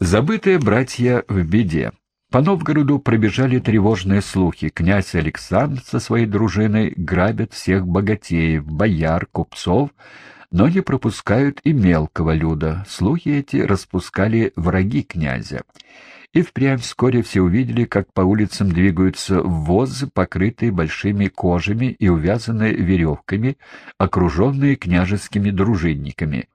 Забытые братья в беде. По Новгороду пробежали тревожные слухи. Князь Александр со своей дружиной грабят всех богатеев, бояр, купцов, но не пропускают и мелкого люда. Слухи эти распускали враги князя. И впрямь вскоре все увидели, как по улицам двигаются возы, покрытые большими кожами и увязанные веревками, окруженные княжескими дружинниками.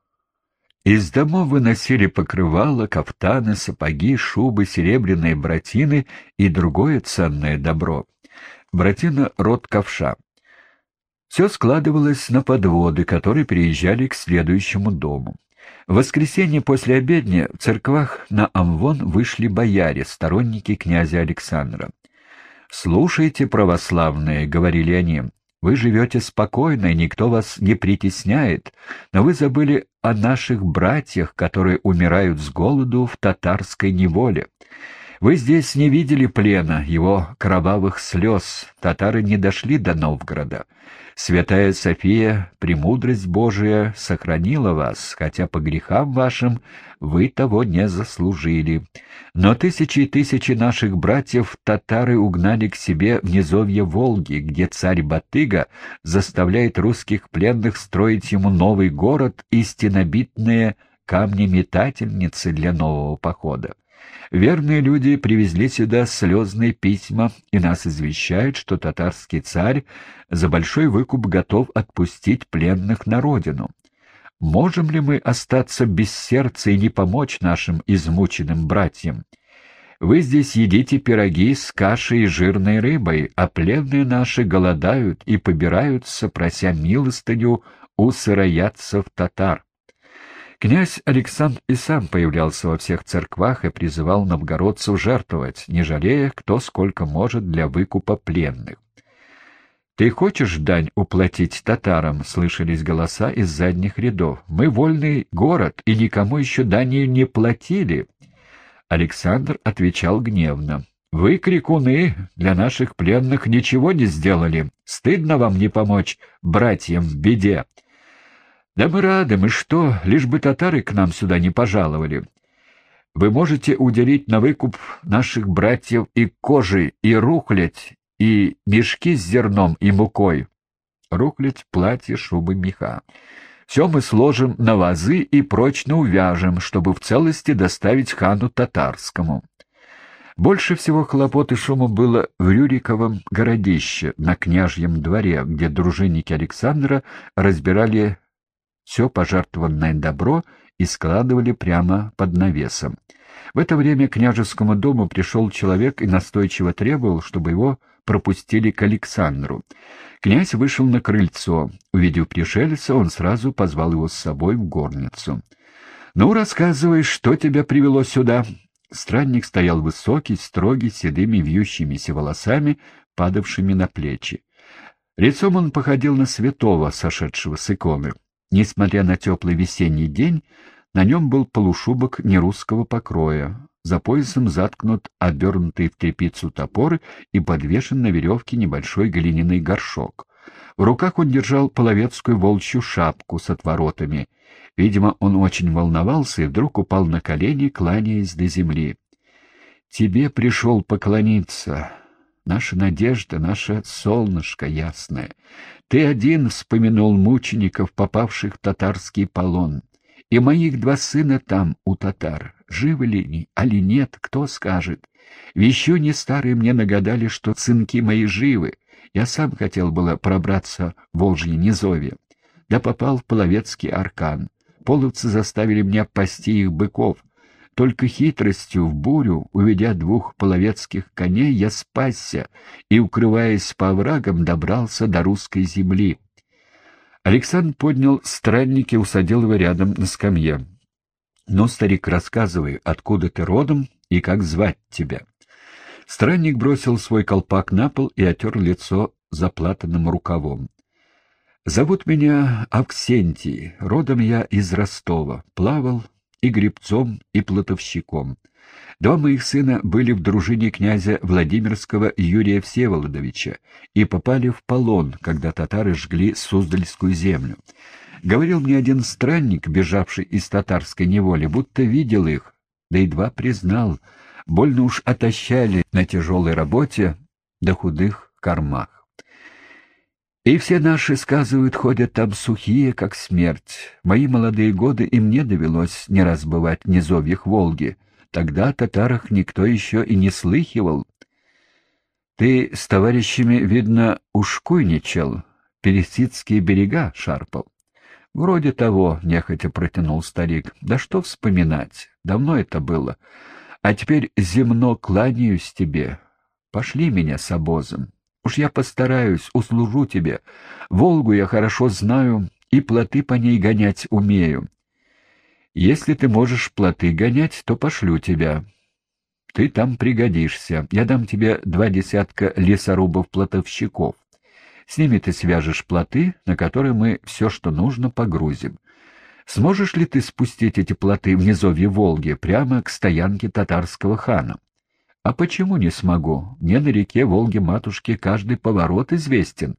Из домов выносили покрывала, кафтаны, сапоги, шубы, серебряные братины и другое ценное добро. Братина — род ковша. Все складывалось на подводы, которые приезжали к следующему дому. В воскресенье после обедня в церквах на Амвон вышли бояре, сторонники князя Александра. «Слушайте, православные», — говорили они, вы живете спокойно, и никто вас не притесняет, но вы забыли о наших братьях, которые умирают с голоду в татарской неволе. Вы здесь не видели плена, его кровавых слез. Татары не дошли до Новгорода. Святая София, премудрость Божия, сохранила вас, хотя по грехам вашим вы того не заслужили. Но тысячи и тысячи наших братьев татары угнали к себе в низовье Волги, где царь Батыга заставляет русских пленных строить ему новый город и стенобитные камни-метательницы для нового похода. Верные люди привезли сюда слезные письма и нас извещают, что татарский царь за большой выкуп готов отпустить пленных на родину. Можем ли мы остаться без сердца и не помочь нашим измученным братьям? Вы здесь едите пироги с кашей и жирной рыбой, а пленные наши голодают и побираются, прося милостыню у сыроядцев татар. Князь Александр и сам появлялся во всех церквах и призывал новгородцев жертвовать, не жалея, кто сколько может для выкупа пленных. «Ты хочешь дань уплатить татарам?» — слышались голоса из задних рядов. «Мы вольный город, и никому еще дани не платили». Александр отвечал гневно. «Вы, крикуны, для наших пленных ничего не сделали. Стыдно вам не помочь братьям в беде. Да мы рады, мы что, лишь бы татары к нам сюда не пожаловали. Вы можете уделить на выкуп наших братьев и кожи, и рухлядь, и мешки с зерном и мукой. Рухлядь, платье, шубы, меха. Все мы сложим на вазы и прочно увяжем, чтобы в целости доставить хану татарскому. Больше всего хлопот и шума было в Рюриковом городище на княжьем дворе, где дружинники Александра разбирали все пожертвованное добро и складывали прямо под навесом. В это время к княжескому дому пришел человек и настойчиво требовал, чтобы его пропустили к Александру. Князь вышел на крыльцо. Увидев пришельца, он сразу позвал его с собой в горницу. «Ну, рассказывай, что тебя привело сюда?» Странник стоял высокий, строгий, седыми вьющимися волосами, падавшими на плечи. Лицом он походил на святого, сошедшего с иконы. Несмотря на теплый весенний день, на нем был полушубок нерусского покроя. За поясом заткнут обернутый в тряпицу топор и подвешен на веревке небольшой глиняный горшок. В руках он держал половецкую волчью шапку с отворотами. Видимо, он очень волновался и вдруг упал на колени, кланяясь до земли. «Тебе пришел поклониться, наша надежда, наше солнышко ясное. Ты один вспомянул мучеников, попавших в татарский полон. И моих два сына там, у татар. Живы ли они, али нет, кто скажет. Вещуни старые мне нагадали, что сынки мои живы. Я сам хотел было пробраться в Волжье низовье. Да попал в половецкий аркан. Половцы заставили меня пасти их быков — только хитростью в бурю, уведя двух половецких коней, я спасся и, укрываясь по оврагам, добрался до русской земли. Александр поднял странники и усадил его рядом на скамье. — Ну, старик, рассказывай, откуда ты родом и как звать тебя? Странник бросил свой колпак на пол и отер лицо заплатанным рукавом. — Зовут меня Авксентий, родом я из Ростова, плавал и гребцом, и плотовщиком. Два моих сына были в дружине князя Владимирского Юрия Всеволодовича и попали в полон, когда татары жгли Суздальскую землю. Говорил мне один странник, бежавший из татарской неволи, будто видел их, да едва признал, больно уж отощали на тяжелой работе до худых кормах. И все наши, сказывают, ходят там сухие, как смерть. мои молодые годы и мне довелось не раз бывать в низовьях Волги. Тогда о татарах никто еще и не слыхивал. Ты с товарищами, видно, ушкуйничал, пересидские берега шарпал. Вроде того, нехотя протянул старик. Да что вспоминать, давно это было. А теперь земно кланяюсь тебе. Пошли меня с обозом. Уж я постараюсь, услужу тебе. Волгу я хорошо знаю и плоты по ней гонять умею. Если ты можешь плоты гонять, то пошлю тебя. Ты там пригодишься. Я дам тебе два десятка лесорубов-плотовщиков. С ними ты свяжешь плоты, на которые мы все, что нужно, погрузим. Сможешь ли ты спустить эти плоты в низовье Волги, прямо к стоянке татарского хана? А почему не смогу? Мне на реке Волги-матушки каждый поворот известен.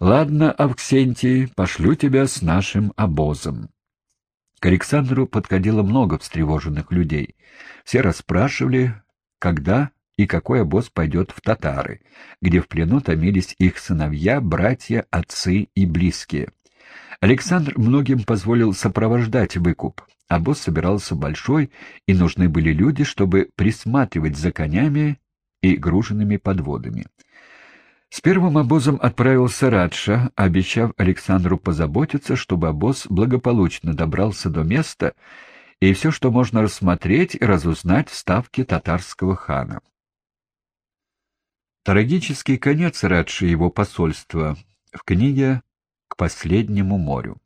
Ладно, Авксентий, пошлю тебя с нашим обозом. К Александру подходило много встревоженных людей. Все расспрашивали, когда и какой обоз пойдет в татары, где в плену томились их сыновья, братья, отцы и близкие. Александр многим позволил сопровождать выкуп. Обоз собирался большой, и нужны были люди, чтобы присматривать за конями и груженными подводами. С первым обозом отправился Радша, обещав Александру позаботиться, чтобы обоз благополучно добрался до места и все, что можно рассмотреть и разузнать в ставке татарского хана. Трагический конец Радши его посольства в книге «К последнему морю».